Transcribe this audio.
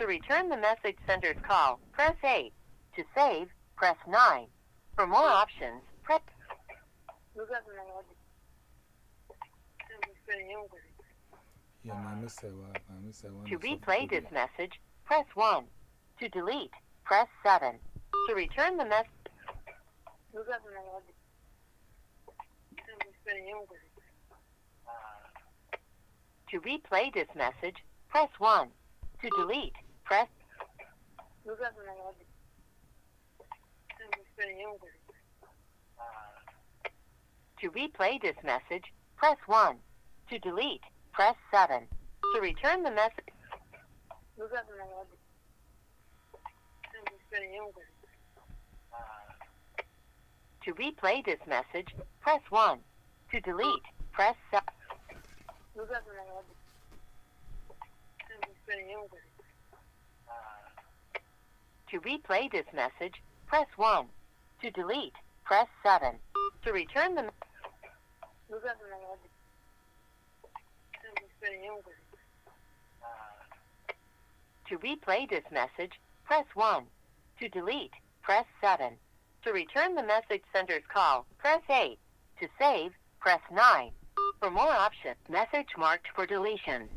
To return the message sender's call, press 8. To save, press 9. For more options, press... Yeah, my mister, my mister, to replay this message, press 1. To delete, press 7. To return the message... To replay this message, press 1. To delete, press? To replay this message, press 1. To delete, press 7. To return the message. To replay this message, press 1. To delete, press 7. To replay this message, press 1. To delete, press 7. To return the... To replay this message, press 1. To delete, press 7. To return the message sender's call, press 8. To save, press 9. For more options, message marked for deletion.